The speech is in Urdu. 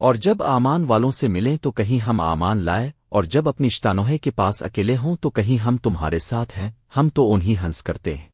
اور جب آمان والوں سے ملیں تو کہیں ہم آمان لائے، اور جب اپنی اشتانوہے کے پاس اکیلے ہوں تو کہیں ہم تمہارے ساتھ ہیں، ہم تو انہیں ہنس کرتے ہیں۔